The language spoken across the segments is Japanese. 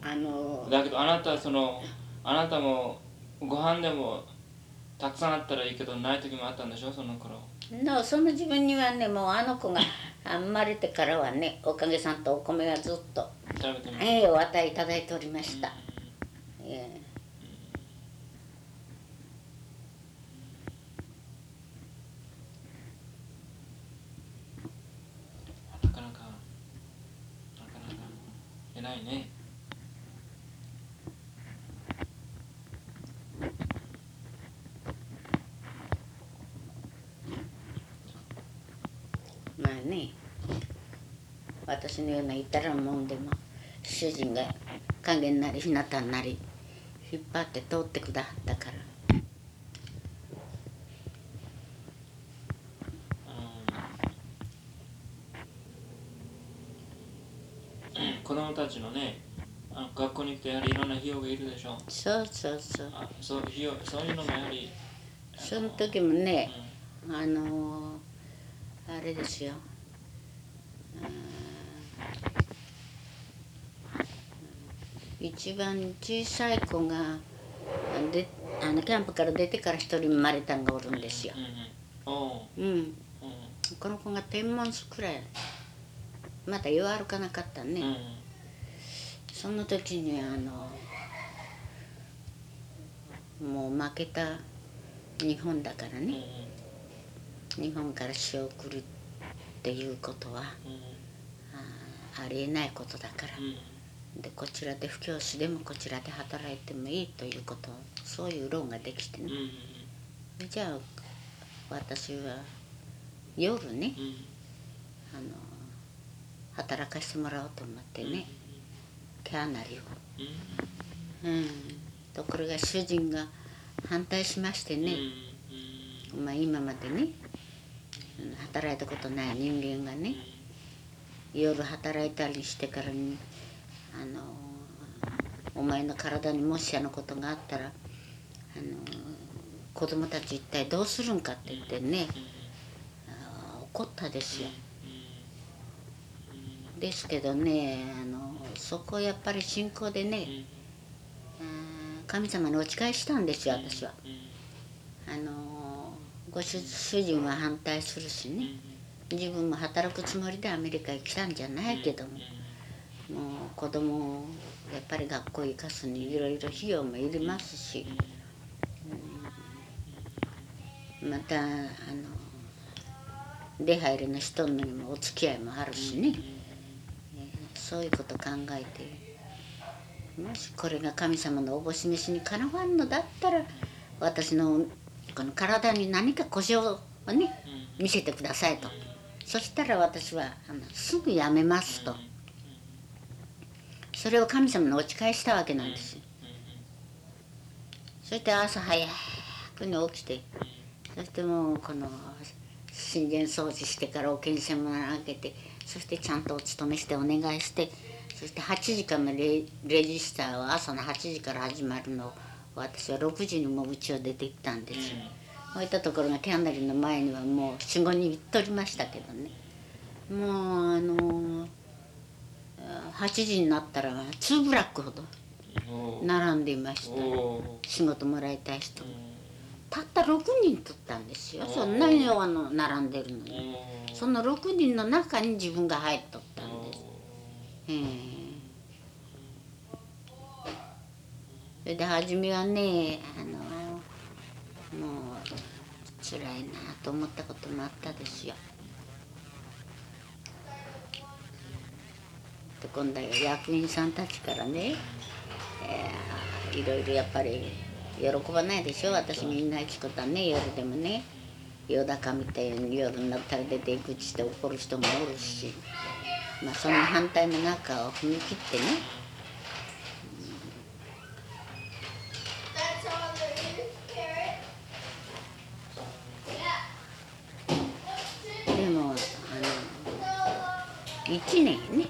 あのだけどあなたはそのあなたもご飯でもたくさんあったらいいけどない時もあったんでしょ？その頃。のその自分にはねもうあの子が 生まれてからはねおかげさんとお米はずっと食べてみええお与えいただいておりました、ええなかなかなかなか偉いね。まあね。私のような至らんもんでも主人が影になり日向になり引っ張って通ってくだはったからうん子供たちのねあの学校に来てやはりいろんな費用がいるでしょ。そうそうそう。あそう費用そういうのもやはりその時もねあのあれですよ。うん一番小さい子がであのキャンプから出てから一人生まれたんがおるんですよ。うんこの子が天文数くらいまだ弱歩かなかったね、うんその時にあのもう負けた日本だからうん。ね日本から詩を送るっていうことはうん。あありえないことだから。うん。でこちらで布教師でもこちらで働いてもいいということそういう論ができてね。じゃあ私は夜ねうん。あの働かせてもらおうと思ってねキャナリを。うん、ところが主人が反対しましてね、まあ、今までね働いたことない人間がね夜働いたりしてからにあのお前の体にもしあのことがあったらあの子供たち一体どうするんかって言ってね怒ったですよ。ですけどねあのそこやっぱり信仰でね、神様にお誓いしたんですよ私は。あのご主主人は反対するしね自分も働くつもりでアメリカへ来たんじゃないけどももう子供をやっぱり学校行かすにいろいろ費用もいりますし、うん。またあの出入りの人にもお付き合いもあるしね、えーそういうこと考えて。もしこれが神様のおぼし飯にかなわんのだったら私のこの体に何か故障をね見せてくださいと。そしたら私はあのすぐやめますと。それを神様にお誓いしたわけなんです。よそして朝早くに起きてそしてもうこの神殿掃除してからお検査も開けてそしてちゃんとお勤めしてお願いしてそして8時からのレレジスターは朝の8時から始まるのを私は6時にもう家を出て行ったんですよ。そういったところがキャンドルの前にはもう45人行っとりましたけどね。もうあの8時になったら2ブラックほど並んでいました。仕事もらいたい人たった6人取ったんですよ。そんなにあの並んでるのに。その6人の中に自分が入っとったんです。ええ。それで初めはねあのもう辛いなと思ったこともあったですよ。で今度は役員さんたちからね、えーいろいろやっぱり喜ばないでしょ？私みんな行くことね。夜でもね。夜中みたいに夜になったら出ていくして怒る人もおるし。まあその反対の中を踏み切ってね。That's all there is, carrot. でもあの1年ね。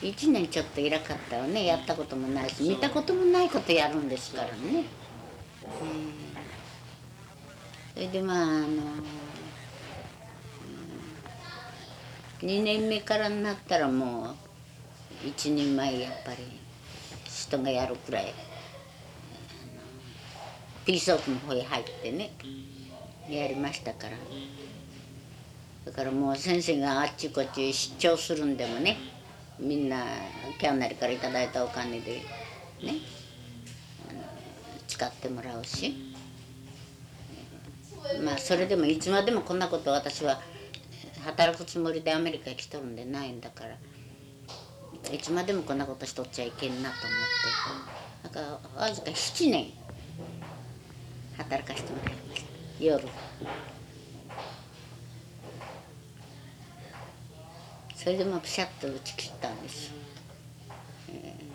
1年ちょっと偉かったわねやったこともないし見たこともないことやるんですからね、それでまああの、2年目からになったらもう一人前やっぱり人がやるくらいピースオフの方へ入ってねやりましたから。だからもう先生があっちこっち出張するんでもねみんなキャンナリからいいたお金でね使ってもらうし。まあそれでもいつまでもこんなこと私は働くつもりでアメリカへ来とるんでないんだからいつまでもこんなことしとっちゃいけんなと思って。だからわずか7年働かせてもらいました。夜。それでもピシャッと打ち切ったんです、えー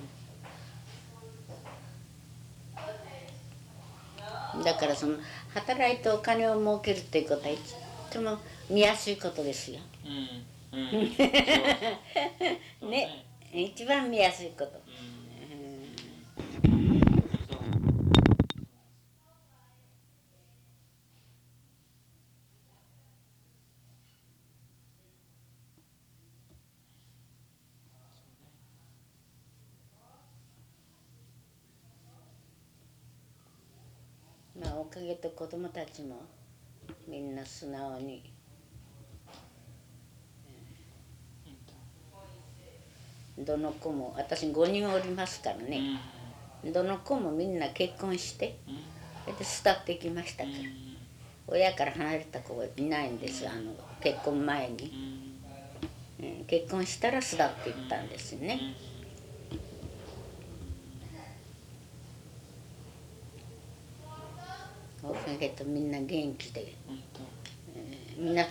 だからその働いてお金を儲けるっていうことはいつも見やすいことですよ。うん。うん。そうそうね。一番見やすいことうんそうまあおかげと子供たちもみんな素直に。どの子も私5人おりますからうん。ね、どの子もみんな結婚してうん。それで巣立ってきましたから、親から離れた子がいないんですあの結婚前に、うん。結婚したら巣立っていったんですよね、おかげとみんな元気で、えーみんな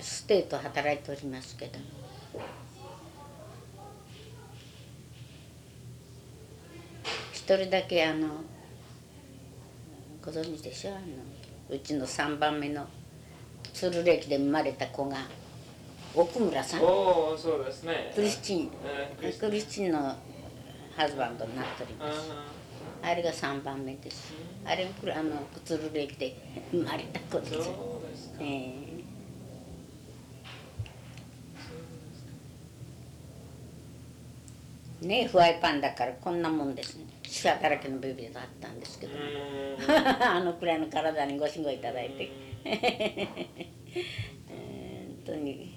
ステート働いておりますけど。一人だけあのご存知でしょ？あのうちの3番目の鶴歴で生まれた子が奥村さん。おおそうですね。クリスチン。えークリスチン。のハズバンドになっておりあますあれが3番目です。あれあの鶴歴で生まれた子ですええ。ねフワイパンだからこんなもんですね。シワだらけのベビーだったんですけど、うん あのくらいの体にご信号いただいて。本当に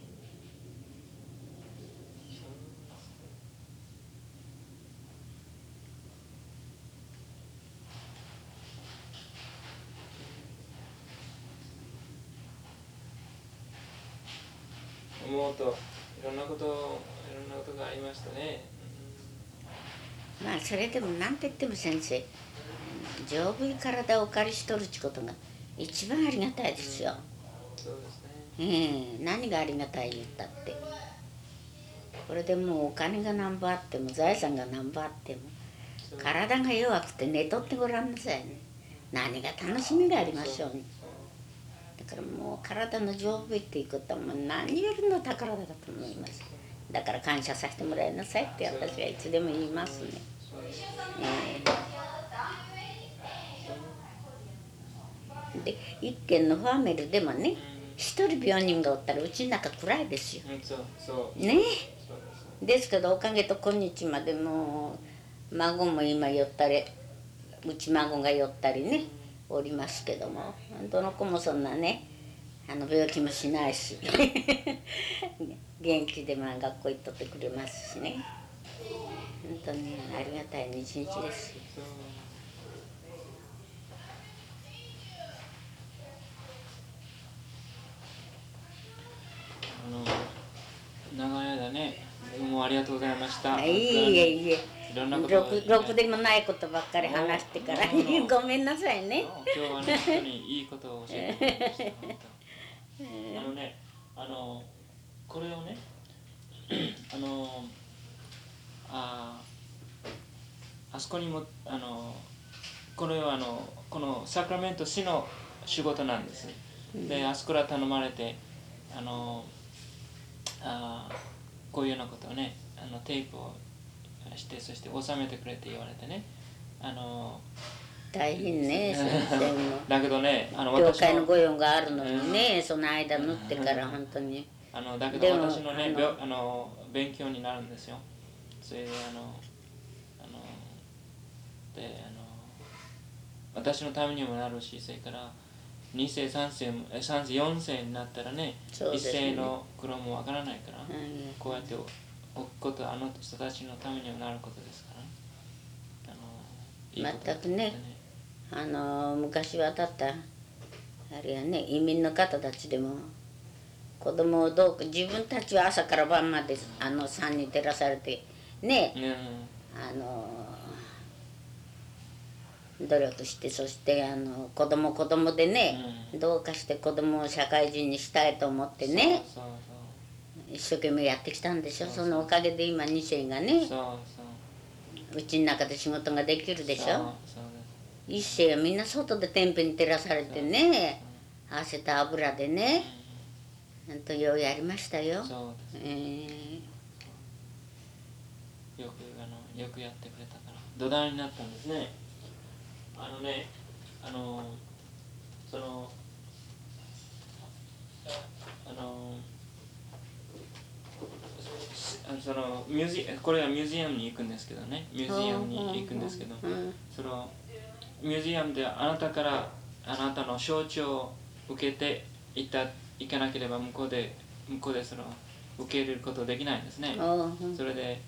思うといろんなこといろんなことがありましたね。まあそれでも何と言っても先生丈夫に体をお借りしとるっちことが一番ありがたいですよ、そうですね。ええ何がありがたい言ったって。これでもうお金が何ぼあっても財産が何ぼあっても体が弱くて寝とってごらんなさいね。何が楽しみがありましょうねだからもう体の丈夫っていうことはもう何よりの宝だと思いますだから感謝させてもらいなさいって私はいつでも言いますね、ええで一軒のファミリーでもね一人病人がおったらうちの中暗いですよねですですけどおかげと今日までもう孫も今寄ったりうち孫が寄ったりねおりますけどもどの子もそんなねあの病気もしないし 元気でまあ学校行っとってくれますしね。本当にありがたい一日ですあの長い間ねどうもありがとうございました。いいえいえいろんなことをろくろくでもないことばっかり話してからう。んごめんなさいね。今日はね本当にいいことを教えてもらいました あのねあのこれをね あのああそこにもあのこれはあのこのサクラメント市の仕事なんです。であそこから頼まれてあのあこういうようなことをねあのテープをしてそして収めてくれって言われてね。あの大変ね 先生も。だけどねあの教会の御用があるのにね、その間縫ってから本当に。あのだけど私のねあの勉強になるんですよ。それであのあのであの私のためにもなるしそれから2世3世もえ3世4世になったらねね。世の苦労もわからないから、うんこうやって置くことはあの人たちのためにもなることですからあのいいことだと思って全くあの昔渡ったあれやね移民の方たちでも子供をどうか自分たちは朝から晩まであの山に照らされてね。ねあの努力してそしてあの子供子供でね、どうかして子供を社会人にしたいと思ってね。そうそう一生懸命やってきたんでしょ？そのおかげで今2世がねそうちの中で仕事ができるでしょ？そう一世はみんな外で天日に照らされてね汗と油でねほんとようやりましたよ、えーよくあのよくやってくれたから。土台になったんですね。あのねあのそのあのそのミュージこれはミュージアムに行くんですけどね。ミュージアムに行くんですけど。うん。そのミュージアムであなたからあなたの象徴を受けていった行かなければ向こうで向こうでその受け入れることできないんですね。それで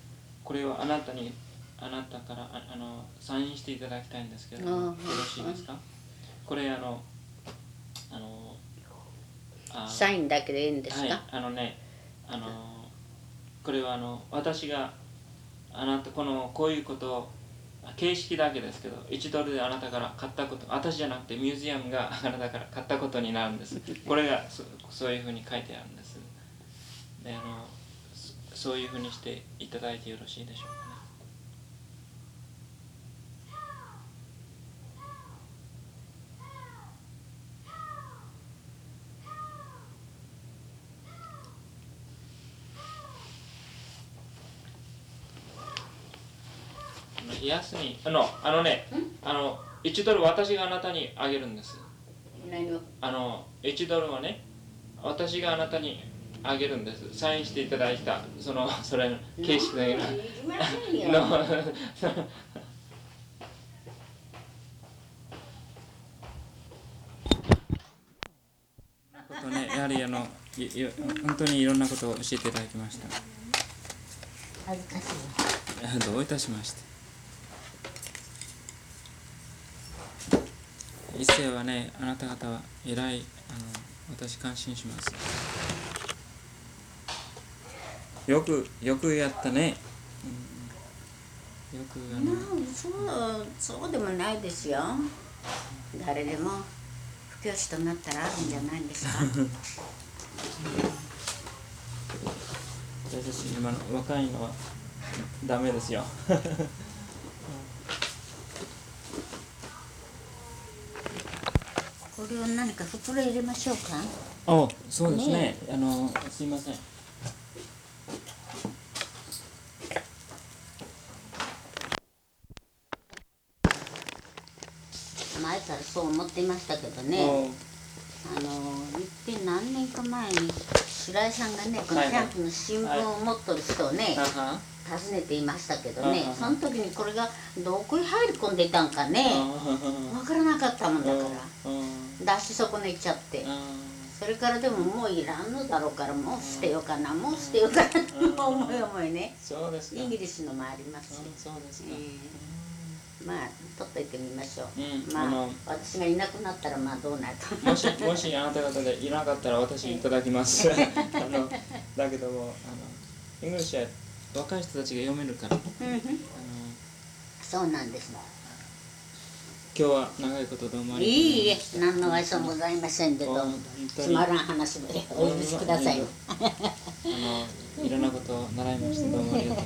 これをあなたにあなたからああのサインしていただきたいんですけれどよろしいですか？これあのあのあサインだけでいいんですか、はい。あのねあのこれはあの私があなたこのこういうことを形式だけですけど1ドルであなたから買ったこと私じゃなくてミュージアムがあなたから買ったことになるんです。これがそそういうふうに書いてあるんです。であのそそういうふうにしていただいてよろしいでしょうかね安にあのあのねあの1ドル私があなたにあげるんです。あの1ドルはね私があなたにあげるんです。サインしていただいたその それの形式だけのいりませんよ のことねやはりあのいい本当にいろんなことを教えていただきました。恥ずかしい。わどういたしまして一世はねあなた方は偉いあの私感心します。よくよくやったね、うん、よくあのそうそうでもないですよ。誰でも布教師となったらあるんじゃないんですか？私たち今の若いのはダメですよ これを何か袋入れましょうか？あそうですね。ねあのすいません。前からそう思っていましたけどね。あの一遍何年か前に白井さんがねこのはいはい。キャンプの新聞を持っとる人をね、あは訪ねていましたけどね。その時にこれがどこに入り込んでいたんかね。あ分からなかったもんだから。うん出し損ねちゃって。うん。それからでももういらんのだろうからもう捨てようかなもう捨てようかなと思い思いね。そうですか。イギリスのもありますし。そうですまあ取っといてみましょう、うんまあ私がいなくなったらまあどうなるかもしもしあなた方でいなかったら私いただきます。あのだけどもあの English は若い人たちが読めるから。あのそうなんです今日は長いことどうもありいいがとうございました。え何の愛想もございませんでどうもつまらん話でお許しください。あのいろんなことを習いましたどうもありがとう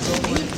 いやどうも